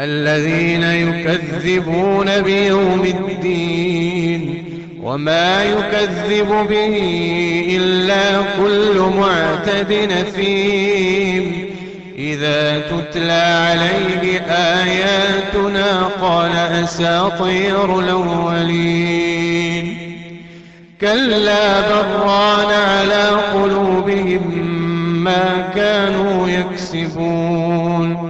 الذين يكذبون بيوم الدين وما يكذب به إلا كل معتد نثيم إذا تتلى عليه آياتنا قال أساطير الأولين كلا بران على قلوبهم ما كانوا يكسبون